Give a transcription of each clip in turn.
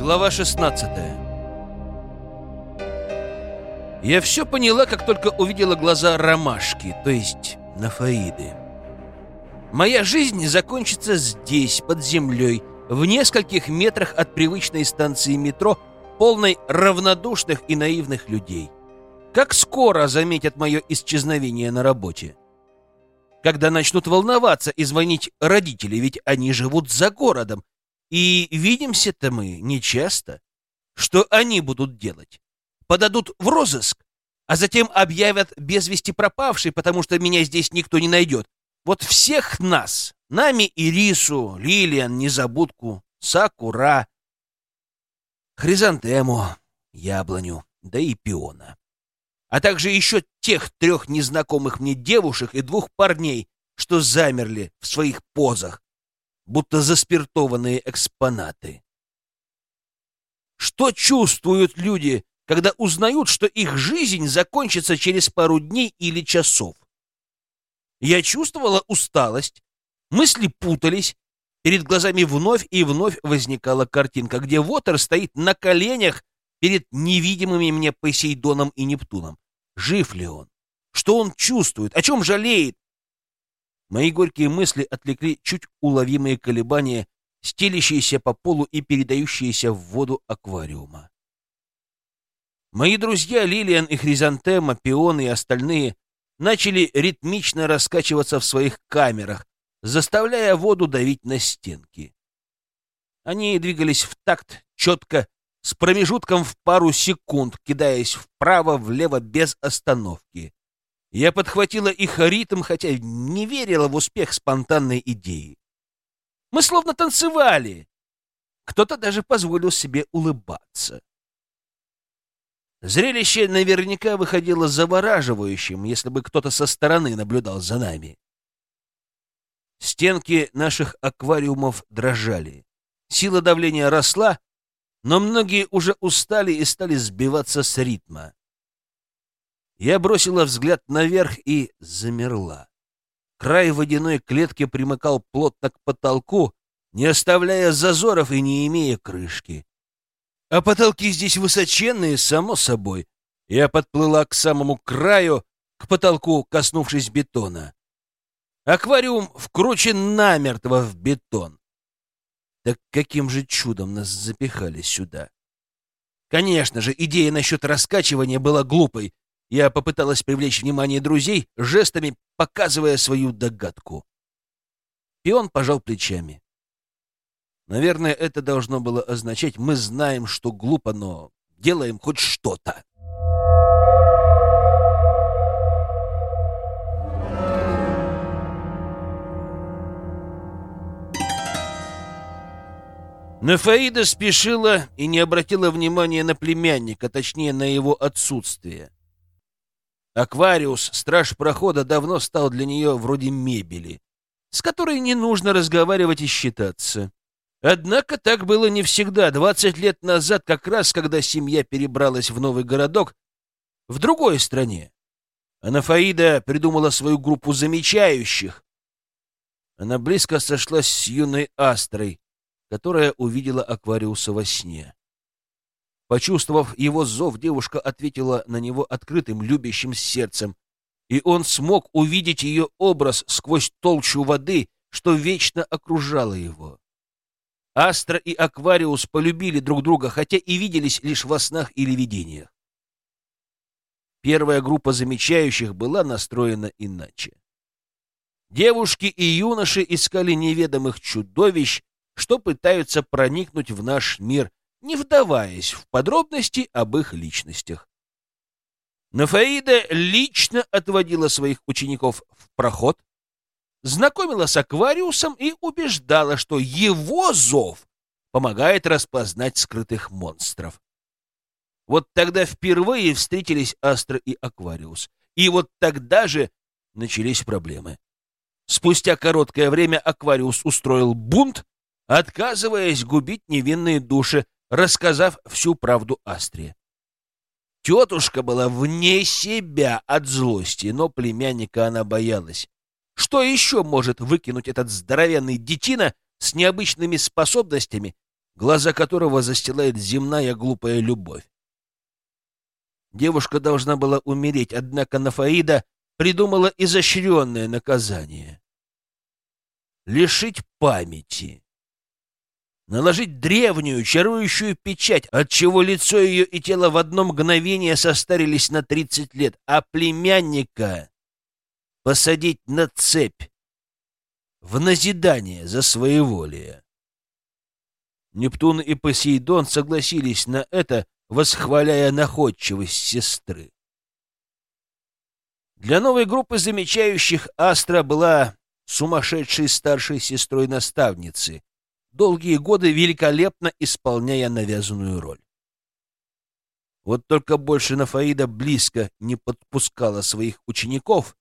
Глава 16 Я все поняла, как только увидела глаза ромашки, то есть Нафаиды. Моя жизнь закончится здесь, под землей, в нескольких метрах от привычной станции метро, полной равнодушных и наивных людей. Как скоро заметят мое исчезновение на работе? Когда начнут волноваться и звонить родители, ведь они живут за городом, и видимся-то мы нечасто. Что они будут делать? Подадут в розыск, а затем объявят без вести пропавший, потому что меня здесь никто не найдет. Вот всех нас, нами Ирису, Лилиан, Незабудку, Сакура, Хризантему, Яблоню, да и Пиона. А также еще тех трех незнакомых мне девушек и двух парней, что замерли в своих позах, будто заспиртованные экспонаты. Что чувствуют люди, когда узнают, что их жизнь закончится через пару дней или часов? Я чувствовала усталость, мысли путались, перед глазами вновь и вновь возникала картинка, где Вотер стоит на коленях перед невидимыми мне Посейдоном и Нептуном. Жив ли он? Что он чувствует? О чем жалеет? Мои горькие мысли отвлекли чуть уловимые колебания, стелящиеся по полу и передающиеся в воду аквариума. Мои друзья Лилиан и Хризантема, Пион и остальные начали ритмично раскачиваться в своих камерах, заставляя воду давить на стенки. Они двигались в такт, четко, с промежутком в пару секунд, кидаясь вправо-влево без остановки. Я подхватила их ритм, хотя не верила в успех спонтанной идеи. Мы словно танцевали. Кто-то даже позволил себе улыбаться. Зрелище наверняка выходило завораживающим, если бы кто-то со стороны наблюдал за нами. Стенки наших аквариумов дрожали. Сила давления росла, но многие уже устали и стали сбиваться с ритма. Я бросила взгляд наверх и замерла. Край водяной клетки примыкал плотно к потолку, не оставляя зазоров и не имея крышки. А потолки здесь высоченные, само собой. Я подплыла к самому краю, к потолку, коснувшись бетона. Аквариум вкручен намертво в бетон. Так каким же чудом нас запихали сюда? Конечно же, идея насчет раскачивания была глупой, я попыталась привлечь внимание друзей, жестами показывая свою догадку. Пион пожал плечами. Наверное, это должно было означать, мы знаем, что глупо, но делаем хоть что-то. Нефаида спешила и не обратила внимания на племянника, точнее, на его отсутствие. Аквариус, страж прохода, давно стал для нее вроде мебели, с которой не нужно разговаривать и считаться. Однако так было не всегда. Двадцать лет назад, как раз когда семья перебралась в новый городок, в другой стране, Анафаида придумала свою группу замечающих. Она близко сошлась с юной Астрой, которая увидела Аквариуса во сне. Почувствовав его зов, девушка ответила на него открытым, любящим сердцем, и он смог увидеть ее образ сквозь толщу воды, что вечно окружало его. Астра и Аквариус полюбили друг друга, хотя и виделись лишь во снах или видениях. Первая группа замечающих была настроена иначе. Девушки и юноши искали неведомых чудовищ, что пытаются проникнуть в наш мир не вдаваясь в подробности об их личностях. Нафаида лично отводила своих учеников в проход, знакомила с аквариусом и убеждала, что его зов помогает распознать скрытых монстров. Вот тогда впервые встретились Астра и Аквариус. И вот тогда же начались проблемы. Спустя короткое время Аквариус устроил бунт, отказываясь губить невинные души, рассказав всю правду Астре. Тетушка была вне себя от злости, но племянника она боялась. Что еще может выкинуть этот здоровенный детина с необычными способностями, глаза которого застилает земная глупая любовь. Девушка должна была умереть, однако Нафаида придумала изощренное наказание. Лишить памяти. Наложить древнюю, чарующую печать, отчего лицо ее и тело в одно мгновение состарились на тридцать лет, а племянника посадить на цепь в назидание за своеволие. Нептун и Посейдон согласились на это, восхваляя находчивость сестры. Для новой группы замечающих Астра была сумасшедшей старшей сестрой наставницы, долгие годы великолепно исполняя навязанную роль. Вот только больше Нафаида близко не подпускала своих учеников,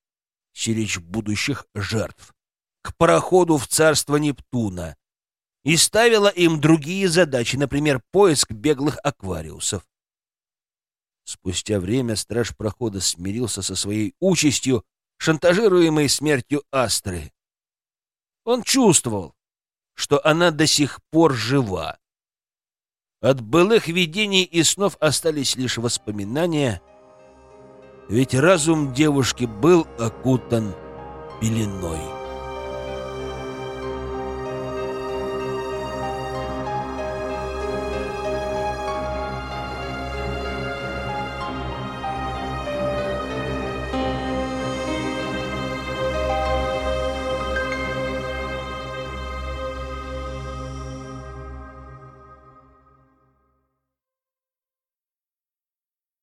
сиречь будущих жертв, к пароходу в царство Нептуна, и ставила им другие задачи, например, поиск беглых аквариусов. Спустя время страж прохода смирился со своей участью, шантажируемой смертью Астры. Он чувствовал, что она до сих пор жива. От былых видений и снов остались лишь воспоминания, ведь разум девушки был окутан пеленой.